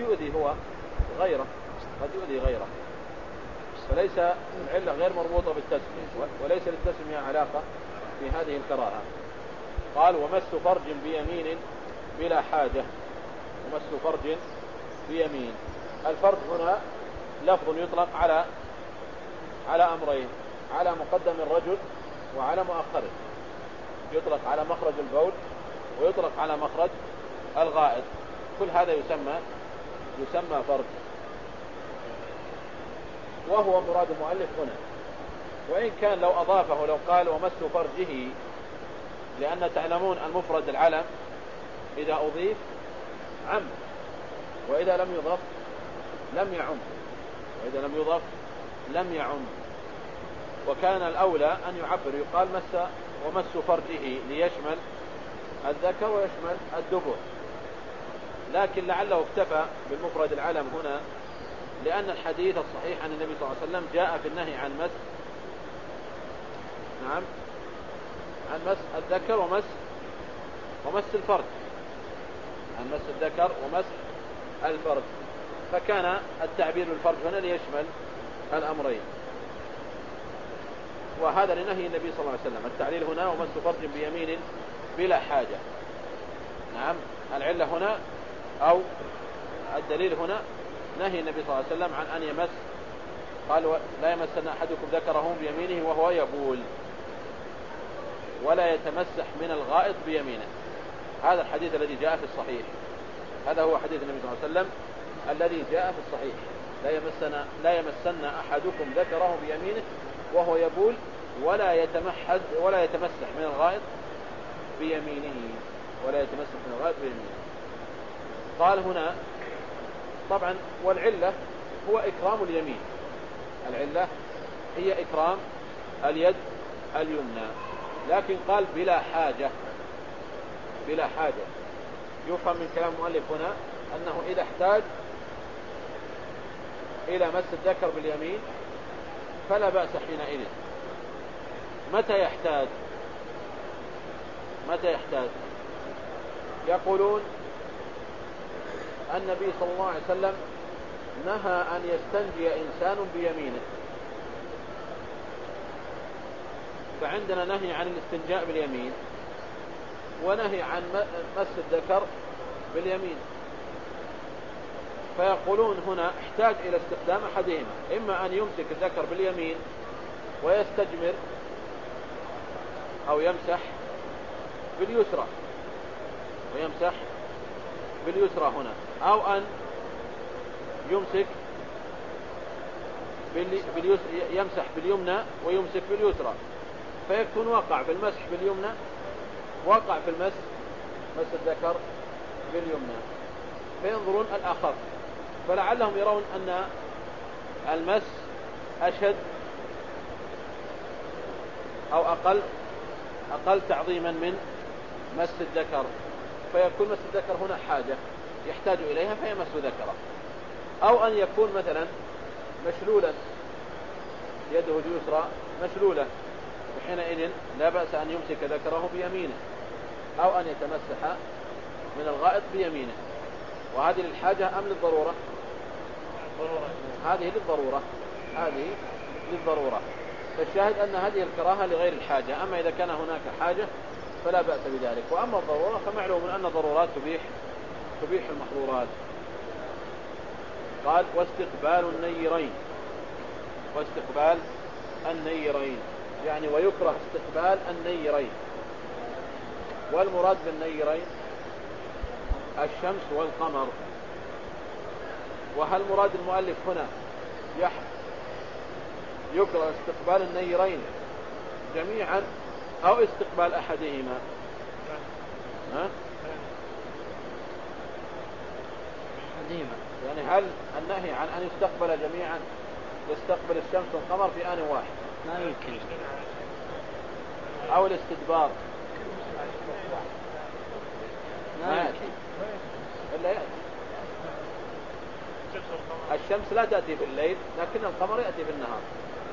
يؤذي هو غيره قد يؤذي غيره. فليس العلة غير مربوطة بالتسمية وليس للتسمية علاقة في هذه الكراهة. قال ومس فرج بيمين بلا حاجة. ومس فرج بيمين. الفرج هنا لفظ يطلق على على أمرين على مقدم الرجل وعلى مؤخره. يطلق على مخرج البول ويطلق على مخرج الغائط. كل هذا يسمى يسمى فرج وهو مراد المؤلف هنا. وإن كان لو أضافه لو قال ومس فرجه لأن تعلمون المفرد العلم إذا أضيف عم. وإذا لم يضف لم يعم. وإذا لم يضف لم يعم. وكان الأولى أن يعبر يقال مس ومس فرجه ليشمل الذكر ويشمل الدبر. لكن لعله اكتفى بالمفرد العلم هنا لأن الحديث الصحيح عن النبي صلى الله عليه وسلم جاء في النهي عن مس نعم عن مس الذكر ومس ومس الفرج. عن مس الذكر ومس الفرج. فكان التعبير بالفرج هنا ليشمل الأمرين. وهذا لنهي النبي صلى الله عليه وسلم. التعليل هنا ومس فرج بيمين بلا حاجة. نعم العلة هنا أو الدليل هنا نهي النبي صلى الله عليه وسلم عن أن يمس قال لا يمسن أحدكم ذكره بيمينه وهو يبول. ولا يتمسح من الغائط بيمينه. هذا الحديث الذي جاء في الصحيح. هذا هو حديث النبي صلى الله عليه وسلم الذي جاء في الصحيح. لا يمسن لا يمسن أحدكم ذكره بيمينه وهو يبول ولا يتمحز ولا يتمسح من الغائط بيمينه. ولا يتمسح من الغائط بيمينه. قال هنا طبعا والعلة هو إكرام اليمين. العلة هي إكرام اليد اليمنى. لكن قال بلا حاجة بلا حاجة. يفهم من كلام المؤلف هنا أنه إذا احتاج إلى مس الذكر باليمين فلا بأس حينئذ. متى يحتاج؟ متى يحتاج؟ يقولون النبي صلى الله عليه وسلم نهى أن يستنجي إنسان بيمينه. فعندنا نهي عن الاستنجاء باليمين ونهي عن مس الذكر باليمين. فيقولون هنا احتاج إلى استخدام أحدهما إما أن يمسك الذكر باليمين ويستجمر أو يمسح باليسرى. ويمسح باليسرى هنا. أو أن يمسك يمسح باليمنى ويمسك باليسرى. فيكون وقع في المسح باليمنى وقع في المس مس الذكر باليمنى. فينظرون الأخف فلعلهم يرون أن المس أشد أو أقل أقل تعظيما من مس الذكر. فيكون مس الذكر هنا حاجة. يحتاج إليها فيمس ذكره أو أن يكون مثلا مشلولا يده اليسرى مشلولة وحينئذ لا بأس أن يمسك ذكره بيمينه أو أن يتمسح من الغائط بيمينه. وهذه للحاجة أم للضرورة؟ هذه للضرورة. هذه للضرورة. فالشاهد أن هذه الكراهة لغير الحاجة. أما إذا كان هناك حاجة فلا بأس بذلك. وأما الضرورة فمعلوم أن الضرورات تبيح. تبيح المحظورات. قال واستقبال النيرين. واستقبال النيرين. يعني ويكره استقبال النيرين. والمراد بالنيرين الشمس والقمر. وهل مراد المؤلف هنا يكره استقبال النيرين جميعا أو استقبال أحدهما؟ ها؟ أحدهما يعني هل النهي عن أن يستقبل جميعا يستقبل الشمس والقمر في آن واحد؟ ما يمكن. أو الاستدبار؟ ما يأتي يأتي. الشمس لا تأتي في الليل لكن القمر يأتي في النهار.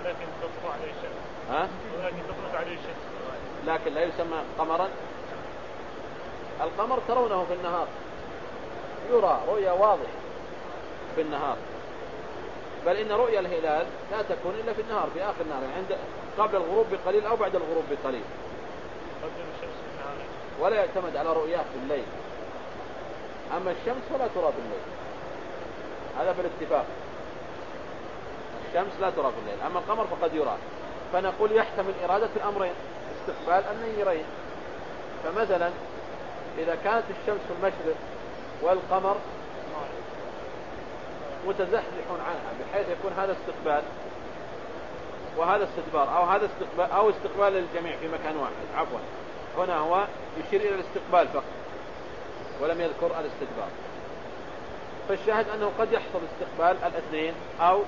لكن تطلع عليه الشمس. ها؟ ولكن تطلع عليه الشمس. لكن لا يسمى قمرا. القمر ترونه في النهار. يرى رؤيا واضحة في النهار. بل إن رؤيا الهلال لا تكون إلا في النهار في آخر النهار يعني عند قبل الغروب بقليل أو بعد الغروب بقليل. ولا يعتمد على رؤياه في الليل. أما الشمس فلا ترى في الليل. هذا بالاتفاق الشمس لا ترى في الليل. أما القمر فقد يرى. فنقول يحتمل إرادة الأمرين استقبال النيرين. فمثلا إذا كانت الشمس في المشرق والقمر متزحزح عنها بحيث يكون هذا استقبال وهذا استدبار أو هذا استقبال أو استقبال للجميع في مكان واحد عفوا. هنا هو يشير إلى الاستقبال فقط ولم يذكر الاستدبار. فالشاهد أنه قد يحصل استقبال الاثنين أو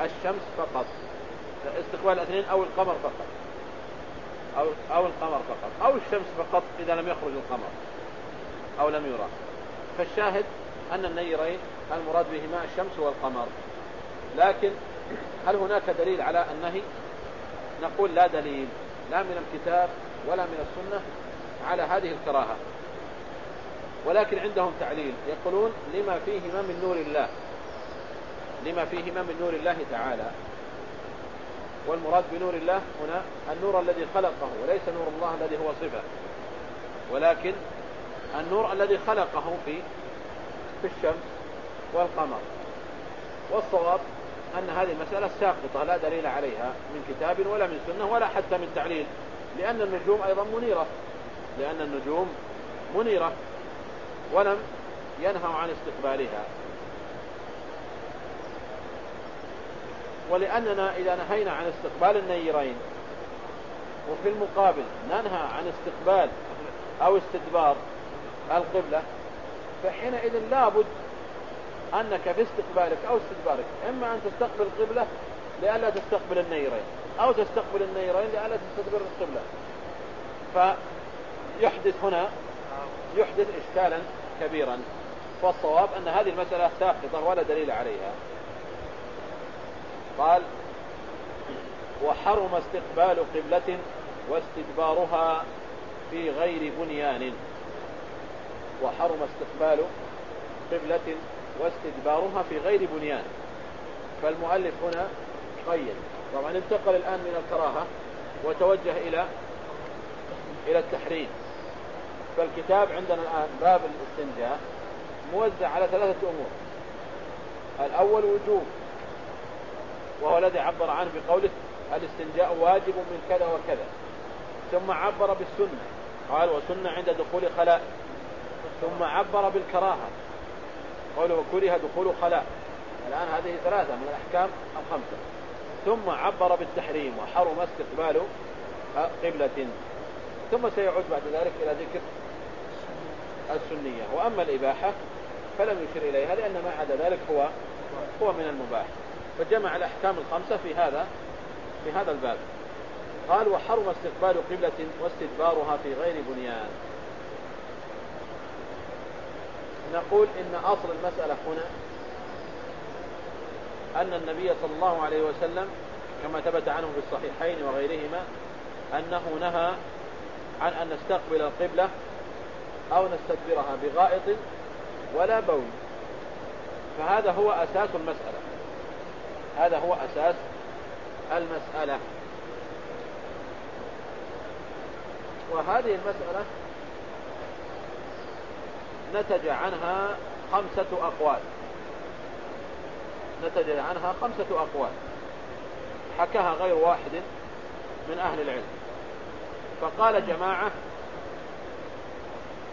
الشمس فقط استقبال الاثنين أو القمر فقط أو, أو القمر فقط أو الشمس فقط إذا لم يخرج القمر أو لم يرى. فالشاهد أن النيرين المراد بهما الشمس والقمر. لكن هل هناك دليل على النهي؟ نقول لا دليل لا من الكتاب ولا من السنة على هذه الكراهة. ولكن عندهم تعليل يقولون لما فيهما من نور الله؟ لما فيهما من نور الله تعالى. والمراد بنور الله هنا النور الذي خلقه وليس نور الله الذي هو صفة. ولكن النور الذي خلقه في في الشمس والقمر. والصواب أن هذه المسألة ساقطة لا دليل عليها من كتاب ولا من سنة ولا حتى من تعليل لأن النجوم أيضا منيرة. لأن النجوم منيرة ولم ينهوا عن استقبالها. ولأننا إذا نهينا عن استقبال النيرين وفي المقابل ننهى عن استقبال أو استدبار القبلة فحينئذ لابد أنك في استقبالك أو استدبارك إما أن تستقبل القبلة لئلا تستقبل النيرين أو تستقبل النيرين لئلا تستدبر القبلة. فيحدث هنا يحدث إشكالا كبيرا فالصواب أن هذه المسألة ساقطة ولا دليل عليها. قال وحرم استقبال قبلة واستدبارها في غير بنيان. وحرم استقبال قبلة واستدبارها في غير بنيان. فالمؤلف هنا قيد. طبعا انتقل الآن من الكراهة وتوجه إلى إلى التحريم. فالكتاب عندنا الآن باب الاستنجاء موزع على ثلاثة أمور. الأول وجوب وهو الذي عبر عنه بقوله الاستنجاء واجب من كذا وكذا ثم عبر بالسنة. قال وسنة عند دخول خلاء ثم عبر بالكراهة. قوله وكره دخول خلاء. الآن هذه ثلاثة من الأحكام الخمسة ثم عبر بالتحريم وحرم استقبال قبلة. ثم سيعود بعد ذلك إلى ذكر السنية. وأما الإباحة فلم يشر إليها لأن ما عدا ذلك هو هو من المباح. فجمع الأحكام الخمسة في هذا في هذا الباب. قال وحرم استقبال قبلة واستدبارها في غير بنيان. نقول إن أصل المسألة هنا أن النبي صلى الله عليه وسلم كما ثبت عنه في الصحيحين وغيرهما أنه نهى عن أن نستقبل القبلة أو نستدبرها بغائط ولا بول. فهذا هو أساس المسألة. هذا هو أساس المسألة. وهذه المسألة نتج عنها خمسة أقوال. نتج عنها خمسة أقوال. حكاها غير واحد من أهل العلم. فقال جماعة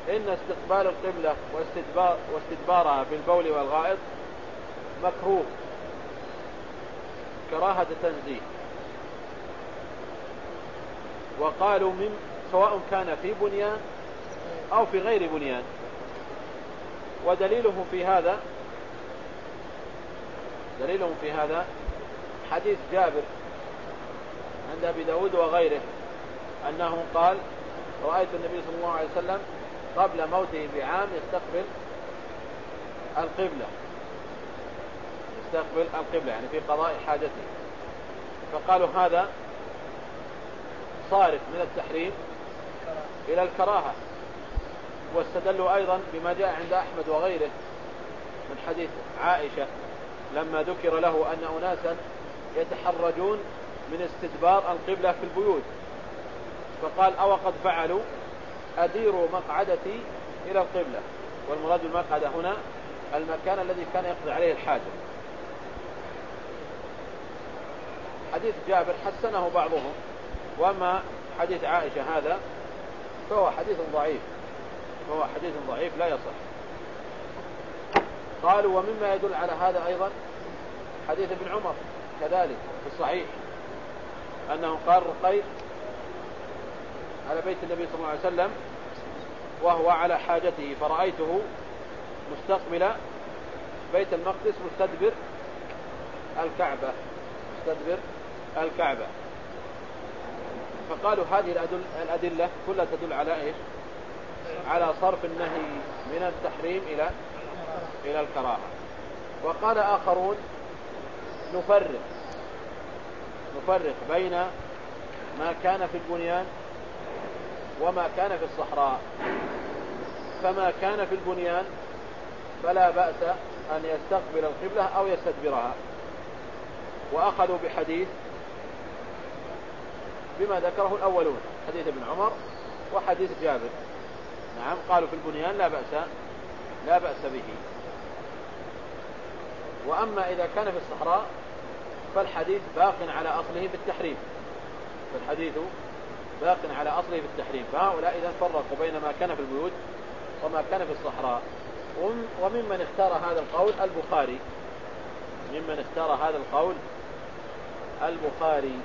إن استقبال القبلة واستدبار واستدبارها في البول والغائط مكروه. كراهة تنزيه. وقالوا من سواء كان في بنيان أو في غير بنيان. ودليله في هذا دليله في هذا حديث جابر عند أبي داود وغيره أنه قال رأيت النبي صلى الله عليه وسلم قبل موته بعام يستقبل القبلة. يستقبل القبلة يعني في قضاء حاجته. فقالوا هذا صارف من التحريم إلى الكراهة. واستدلوا أيضا بما جاء عند أحمد وغيره من حديث عائشة لما ذكر له أن أناسا يتحرجون من استدبار القبلة في البيوت. فقال أو قد فعلوا؟ أديروا مقعدتي إلى القبلة. والمراد بالمقعدة هنا المكان الذي كان يقضي عليه الحاجة. حديث جابر حسنه بعضهم وأما حديث عائشة هذا فهو حديث ضعيف. فهو حديث ضعيف لا يصح. قالوا ومما يدل على هذا أيضا حديث ابن عمر كذلك في الصحيح أنه قال رقيت على بيت النبي صلى الله عليه وسلم وهو على حاجته فرأيته مستقبل بيت المقدس مستدبر الكعبة مستدبر الكعبة. فقالوا هذه الأدلة كلها تدل على إيش؟ على صرف النهي من التحريم إلى إلى الكراهة. وقال آخرون نفرق. نفرق بين ما كان في البنيان وما كان في الصحراء. فما كان في البنيان فلا بأس أن يستقبل القبلة أو يستدبرها. وأخذوا بحديث بما ذكره الأولون حديث ابن عمر وحديث جابر. نعم قالوا في البنيان لا بأس لا بأس به. وأما إذا كان في الصحراء فالحديث باق على أصله في التحريم فالحديث باق على أصله في التحريم فهؤلاء إذا فرقوا بين ما كان في البيوت وما كان في الصحراء. وممن اختار هذا القول البخاري. ممن اختار هذا القول البخاري.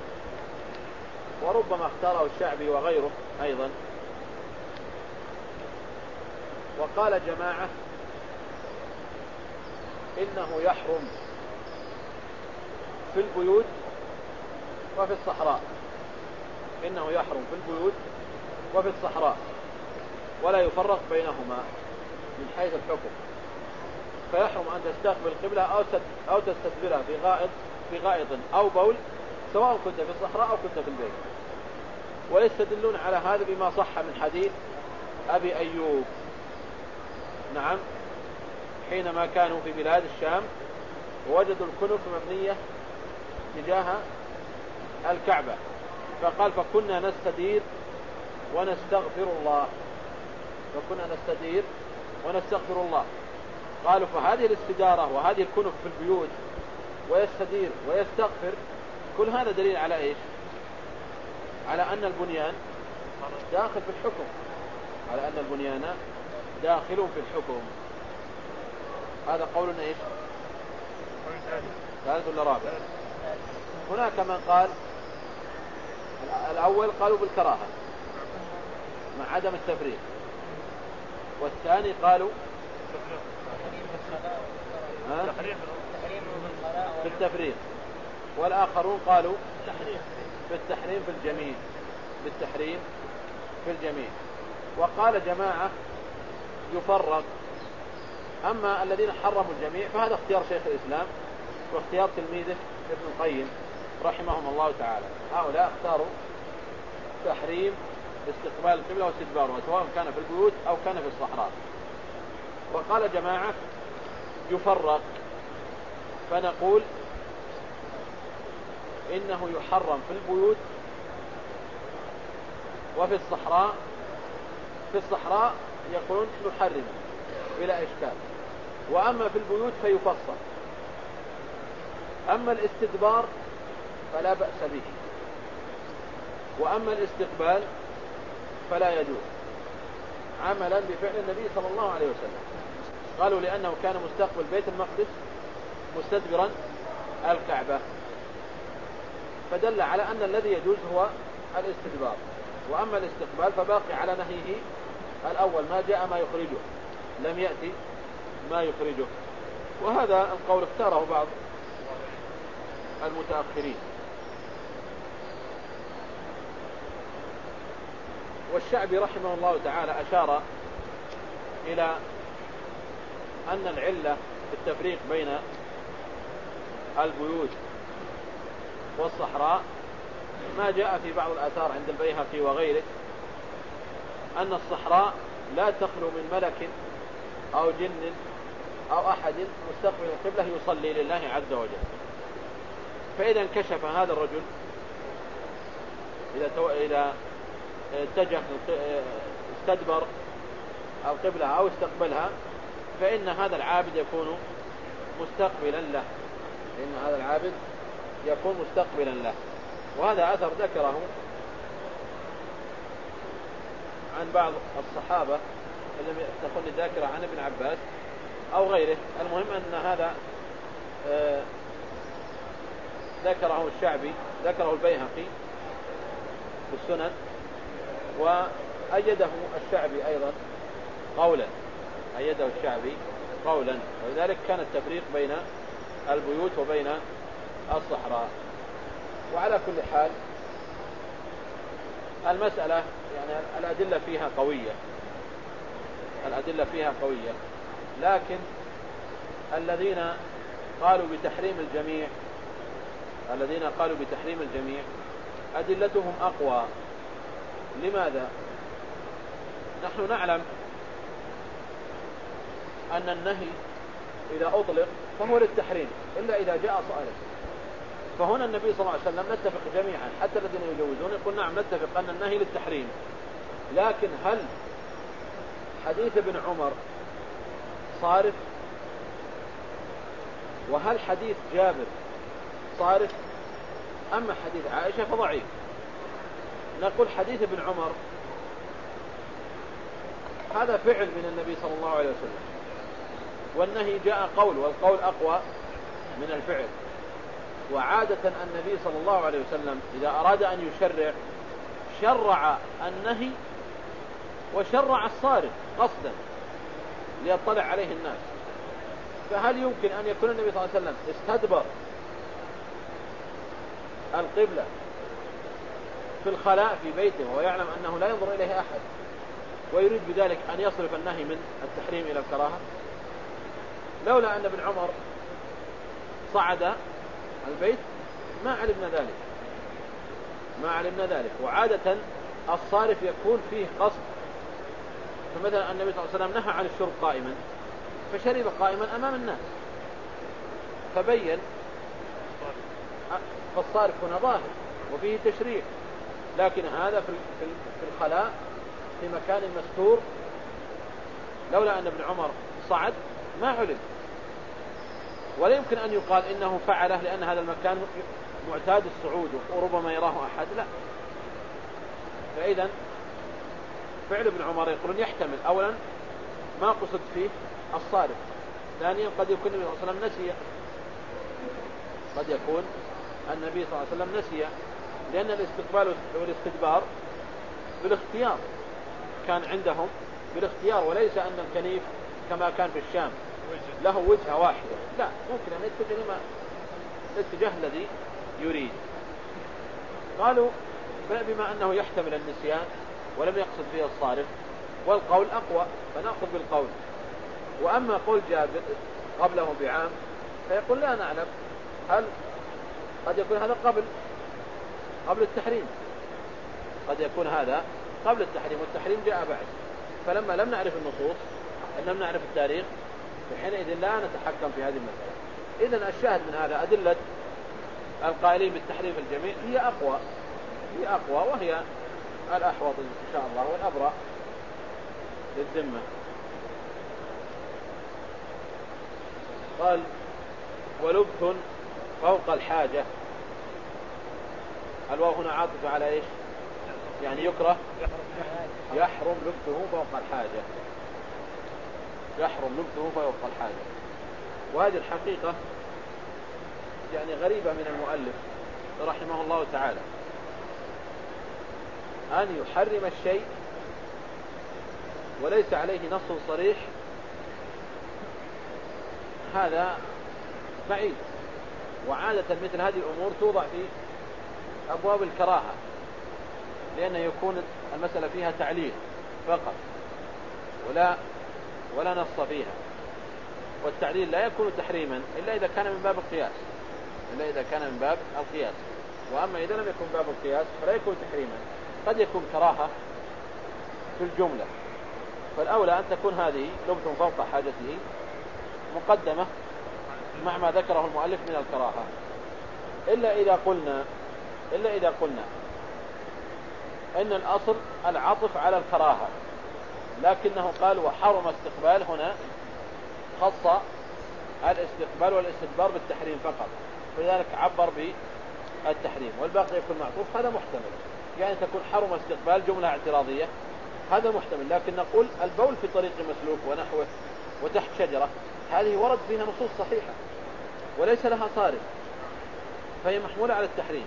وربما اختاره الشعبي وغيره أيضا. وقال جماعة إنه يحرم في البيوت وفي الصحراء. إنه يحرم في البيوت وفي الصحراء. ولا يفرق بينهما من حيث الحكم. فيحرم أن تستقبل القبلة أو أو تستدبرها في غائط في غائط أو بول سواء كنت في الصحراء أو كنت في البيت. ويستدلون على هذا بما صح من حديث أبي أيوب. نعم. حينما كانوا في بلاد الشام ووجدوا الكنف مبنية تجاه الكعبة. فقال فكنا نستدير ونستغفر الله. فكنا نستدير ونستغفر الله. قالوا فهذه الاستدارة وهذه الكنف في البيوت ويستدير ويستغفر كل هذا دليل على إيش؟ على أن البنيان داخل في الحكم. على أن البنيان داخل في الحكم. هذا قولنا إيش؟ ثالث ولا رابع؟ هناك من قال الأول قالوا بالكراهة مع عدم التفريق. والثاني قالوا في التفريق والآخرون قالوا بالتحريم في الجميع. بالتحريم في الجميع. وقال جماعة يفرق. أما الذين حرموا الجميع فهذا اختيار شيخ الإسلام واختيار تلميذه ابن القيم رحمهم الله تعالى. هؤلاء اختاروا تحريم استقبال القبلة واستدبارها سواء كان في البيوت أو كان في الصحراء. وقال جماعة يفرق. فنقول إنه يحرم في البيوت وفي الصحراء في الصحراء يقولون نحرم بلا إشكال. وأما في البيوت فيفصل. أما الاستدبار فلا بأس به. وأما الاستقبال فلا يجوز. عملا بفعل النبي صلى الله عليه وسلم. قالوا لأنه كان مستقبل بيت المقدس مستدبرا الكعبة. فدل على أن الذي يجوز هو الاستدبار. وأما الاستقبال فباقي على نهيه الأول ما جاء ما يخرجه لم يأتي ما يخرجه. وهذا القول اختاره بعض المتأخرين. والشعبي رحمه الله تعالى أشار إلى أن العلة في التفريق بين البيوت والصحراء ما جاء في بعض الآثار عند البيهقي وغيره. أن الصحراء لا تخلو من ملك أو جن أو أحد مستقبل القبلة يصلي لله عز وجل فإذا انكشف هذا الرجل إذا. إذا اتجه استدبر القبلة أو استقبلها فإن هذا العابد يكون مستقبلا له فإن هذا العابد يكون مستقبلا له وهذا أثر ذكره عن بعض الصحابة لم تكن الذاكرة عن ابن عباس أو غيره. المهم أن هذا آه، ذكره الشعبي ذكره البيهقي في السنن وأيده الشعبي أيضا قولا. أيده الشعبي قولا. ولذلك كان التفريق بين البيوت وبين الصحراء. وعلى كل حال المسألة يعني الأدلة فيها قوية. الأدلة فيها قوية. لكن الذين قالوا بتحريم الجميع الذين قالوا بتحريم الجميع أدلتهم أقوى. لماذا؟ نحن نعلم أن النهي إذا أطلق فهو للتحريم إلا إذا جاء صائل فهنا النبي صلى الله عليه وسلم نتفق جميعا. حتى الذين يجوزون يقول نعم نتفق أن النهي للتحريم. لكن هل حديث ابن عمر صارف وهل حديث جابر صارف أما حديث عائشة فضعيف. نقول حديث ابن عمر هذا فعل من النبي صلى الله عليه وسلم. والنهي جاء قول والقول أقوى من الفعل. وعادة النبي صلى الله عليه وسلم إذا أراد أن يشرع شرع النهي وشرع الصارف قصدا ليطلع عليه الناس. فهل يمكن أن يكون النبي صلى الله عليه وسلم استدبر القبلة في الخلاء في بيته وهو يعلم أنه لا ينظر إليه أحد ويريد بذلك أن يصرف النهي من التحريم إلى الكراهة؟ لولا أن ابن عمر صعد البيت ما علمنا ذلك. ما علمنا ذلك. وعادة الصارف يكون فيه قصد. فمثلا النبي صلى الله عليه وسلم نهى عن الشرب قائما فشرب قائما أمام الناس. فبين فالصارف هنا ظاهر وفيه تشريع. لكن هذا في الخلاء في مكان مستور. لولا أن ابن عمر صعد ما علم. ولا يمكن أن يقال إنه فعله لأن هذا المكان معتاد الصعود وربما يراه أحد لا. فإذا فعل ابن عمر يقولون يحتمل. أولا ما قصد فيه الصارف ثانيا قد يكون النبي صلى الله عليه وسلم نسي. قد يكون النبي صلى الله عليه وسلم نسي. لأن الاستقبال والاستدبار بالاختيار كان عندهم بالاختيار وليس أن الكنيف كما كان في الشام. له وجهة واحدة لا ممكن أن يتجه لما الاتجاه الذي يريد. قالوا بما أنه يحتمل النسيان ولم يقصد فيه الصارف والقول أقوى فنأخذ بالقول. وأما قول جابر قبله بعام فيقول لا نعلم هل قد يكون هذا قبل قبل التحريم؟ قد يكون هذا قبل التحريم والتحريم جاء بعد. فلما لم نعرف النصوص لم نعرف التاريخ فحينئذ لا نتحكم في هذه المسألة. إذا الشاهد من هذا أدلة القائلين بالتحريم الجميع هي أقوى هي أقوى وهي الأحوط إن شاء الله والأبرأ للذمة. قال ولبث فوق الحاجة. الواو هنا عاطفة على إيش؟ يعني يكره. يحرم لبثه فوق الحاجة. يحرم لبثه فوق الحاجة. وهذه الحقيقة يعني غريبة من المؤلف رحمه الله تعالى. أن يحرم الشيء وليس عليه نص صريح. هذا بعيد. وعادة مثل هذه الأمور توضع في أبواب الكراهة لأن يكون المسألة فيها تعليل فقط. ولا ولا نص فيها. والتعليل لا يكون تحريما إلا إذا كان من باب القياس. إلا إذا كان من باب القياس. وأما إذا لم يكن باب القياس فلا يكون تحريما. قد يكون كراهة في الجملة. فالأولى أن تكون هذه لبث فوق حاجته مقدمة مع ما ذكره المؤلف من الكراهة. إلا إذا قلنا إلا إذا قلنا إن الأصل العطف على الكراهة. لكنه قال وحرم استقبال هنا خص الاستقبال والاستدبار بالتحريم فقط. فلذلك عبر بالتحريم. والباقي يكون معطوف. هذا محتمل. يعني تكون حرم استقبال جملة اعتراضية. هذا محتمل. لكن نقول البول في طريق مسلوك ونحوه وتحت شجرة هذه ورد فيها نصوص صحيحة وليس لها صارف. فهي محمولة على التحريم.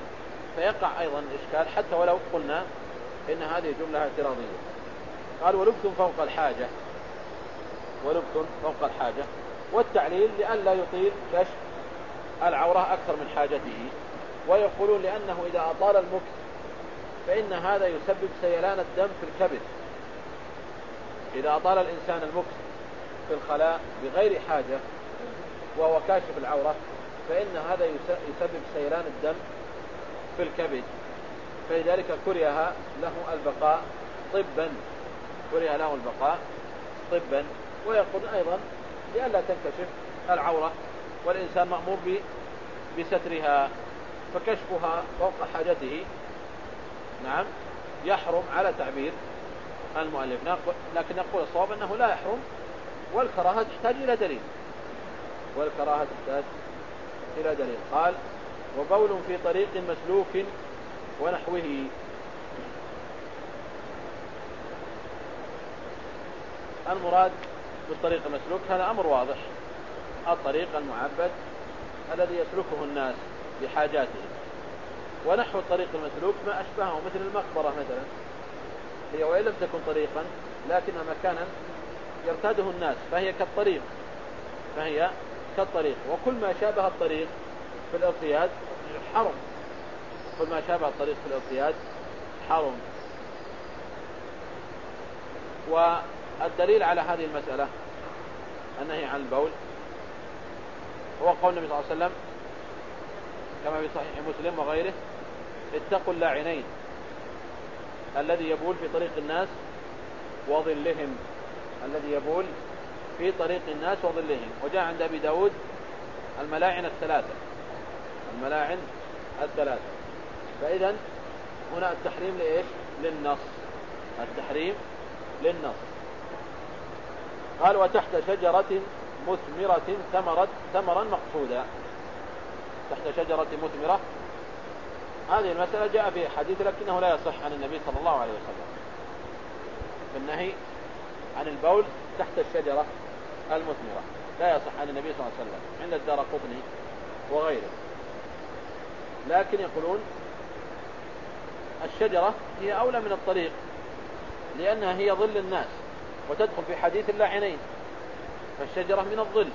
فيقع أيضا إشكال حتى ولو قلنا إن هذه جملة اعتراضية. قال ولبتم فوق الحاجة. ولبتم فوق الحاجة. والتعليل لئلا يطيل كشف العورة أكثر من حاجته. ويقولون لأنه إذا أطال المكس فإن هذا يسبب سيلان الدم في الكبد. إذا أطال الإنسان المكس في الخلاء بغير حاجة وهو كاشف العورة فإن هذا يسبب سيلان الدم في الكبد. فلذلك كره له البقاء طبا. كره له البقاء طبا ويقول أيضا لئلا تنكشف العورة والإنسان مأمور بسترها فكشفها فوق حاجته. نعم يحرم على تعبير المؤلف. لكن نقول الصواب أنه لا يحرم والكراهة تحتاج إلى دليل. والكراهة تحتاج إلى دليل. قال وبول في طريق مسلوك ونحوه. المراد بالطريق المسلوك هذا أمر واضح. الطريق المعبد الذي يسلكه الناس بحاجاتهم. ونحو الطريق المسلوك ما أشبهه مثل المقبرة مثلا. هي وإن لم تكن طريقا لكنها مكانا يرتاده الناس فهي كالطريق. فهي كالطريق. وكل ما شابه الطريق في الارتياد حرم. كل ما شابه الطريق في الارتياد حرم. والدليل على هذه المسألة النهي عن البول هو قول النبي صلى الله عليه وسلم كما في صحيح مسلم وغيره اتقوا اللاعنين الذي يبول في طريق الناس وظلهم. الذي يبول في طريق الناس وظلهم. وجاء عند أبي داود الملاعن الثلاثة. الملاعن الثلاثة. فإذا هنا التحريم لإيش؟ للنص. التحريم للنص. قال وتحت شجرة مثمرة ثمرت ثمرا مقصودا تحت شجرة مثمرة. هذه المسألة جاء في حديث لكنه لا يصح عن النبي صلى الله عليه وسلم. بالنهي عن البول تحت الشجرة المثمرة. لا يصح عن النبي صلى الله عليه وسلم. عند الدار قطني وغيره. لكن يقولون الشجرة هي أولى من الطريق لأنها هي ظل الناس. وتدخل في حديث اللاعنين فالشجرة من الظل.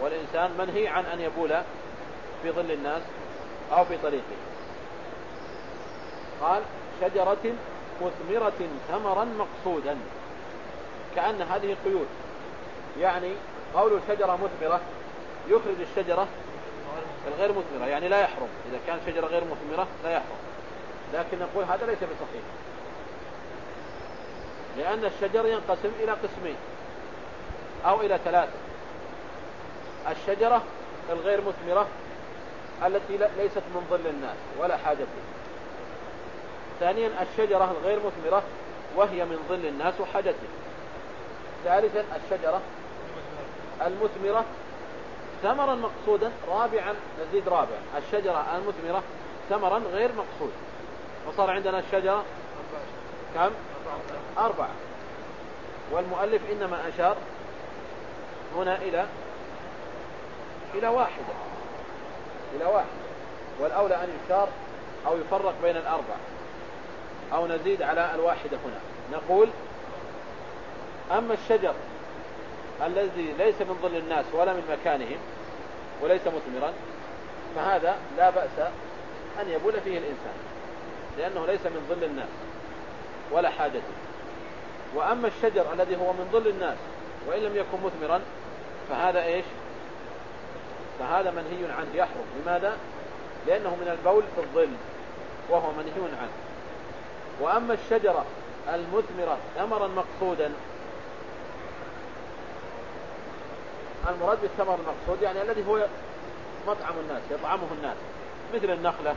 والإنسان منهي عن أن يبول في ظل الناس أو في طريقه. قال شجرة مثمرة ثمرا مقصودا. كأن هذه قيود يعني قول شجرة مثمرة يخرج الشجرة الغير مثمرة يعني لا يحرم. إذا كان شجرة غير مثمرة لا يحرم. لكن نقول هذا ليس بصحيح. لأن الشجر ينقسم إلى قسمين أو إلى ثلاثة. الشجرة الغير مثمرة التي ليست من ظل الناس ولا حاجة فيها. ثانيا الشجرة الغير مثمرة وهي من ظل الناس وحاجتهم ثالثا الشجرة المثمرة ثمرا مقصودا رابعا نزيد رابعا الشجرة المثمرة ثمرا غير مقصود وصار عندنا الشجرة كم؟ أربعة. والمؤلف إنما أشار هنا إلى إلى واحدة. إلى واحدة. والأولى أن يشار أو يفرق بين الأربع أو نزيد على الواحدة هنا. نقول أما الشجر الذي ليس من ظل الناس ولا من مكانهم وليس مثمرا فهذا لا بأس أن يبول فيه الإنسان لأنه ليس من ظل الناس. ولا حاجته وأما الشجر الذي هو من ظل الناس وإن لم يكن مثمرا فهذا إيش؟ فهذا منهي عنه. يحرم. لماذا؟ لأنه من البول في الظل وهو منهي عنه. وأما الشجرة المثمرة ثمرا مقصودا المراد بالثمر المقصود يعني الذي هو مطعم الناس يطعمه الناس مثل النخلة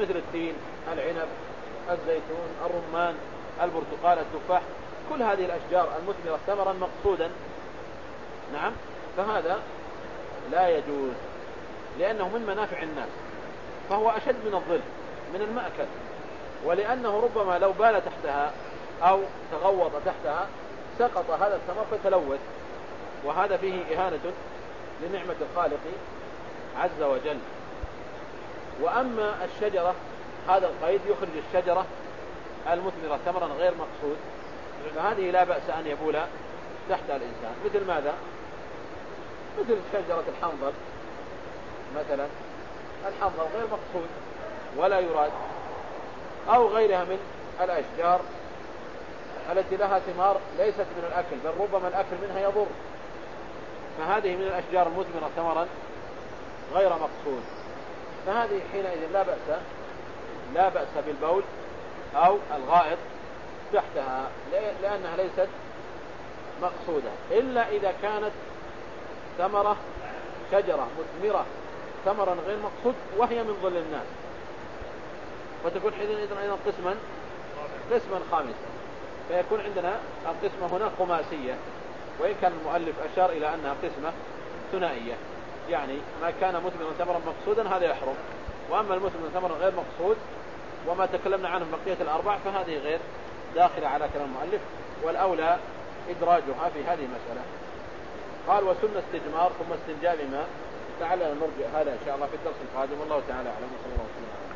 مثل التين العنب. الزيتون الرمان البرتقال التفاح كل هذه الأشجار المثمرة ثمرا مقصودا. نعم فهذا لا يجوز لأنه من منافع الناس فهو أشد من الظل من المأكل ولأنه ربما لو بال تحتها أو تغوط تحتها سقط هذا الثمر فتلوث وهذا فيه إهانة لنعمة الخالق عز وجل. وأما الشجرة هذا القيد يخرج الشجرة المثمرة ثمرا غير مقصود فهذه لا بأس أن يبول تحت الإنسان. مثل ماذا؟ مثل شجرة الحنظل مثلا. الحنظل غير مقصود ولا يراد أو غيرها من الأشجار التي لها ثمار ليست من الأكل بل ربما الأكل منها يضر. فهذه من الأشجار المثمرة ثمرا غير مقصود. فهذه حينئذ لا بأس لا بأس بالبول أو الغائط تحتها لأنها ليست مقصودة. إلا إذا كانت ثمرة شجرة مثمرة ثمرا غير مقصود وهي من ظل الناس. وتكون حينئذ أيضا قسما قسما خامسا. فيكون عندنا القسمة هنا خماسية. وإن كان المؤلف أشار إلى أنها قسمة ثنائية. يعني ما كان مثمرا ثمرا مقصودا هذا يحرم. وأما المثمر ثمرا غير مقصود وما تكلمنا عنه بقية الأربع فهذه غير داخلة على كلام المؤلف والأولى إدراجها في هذه المسألة. قال وسن استجمار ثم استنجاب ماء لعلنا نرجع هذا إن شاء الله في الدرس القادم والله تعالى أعلم وصلى الله وسلم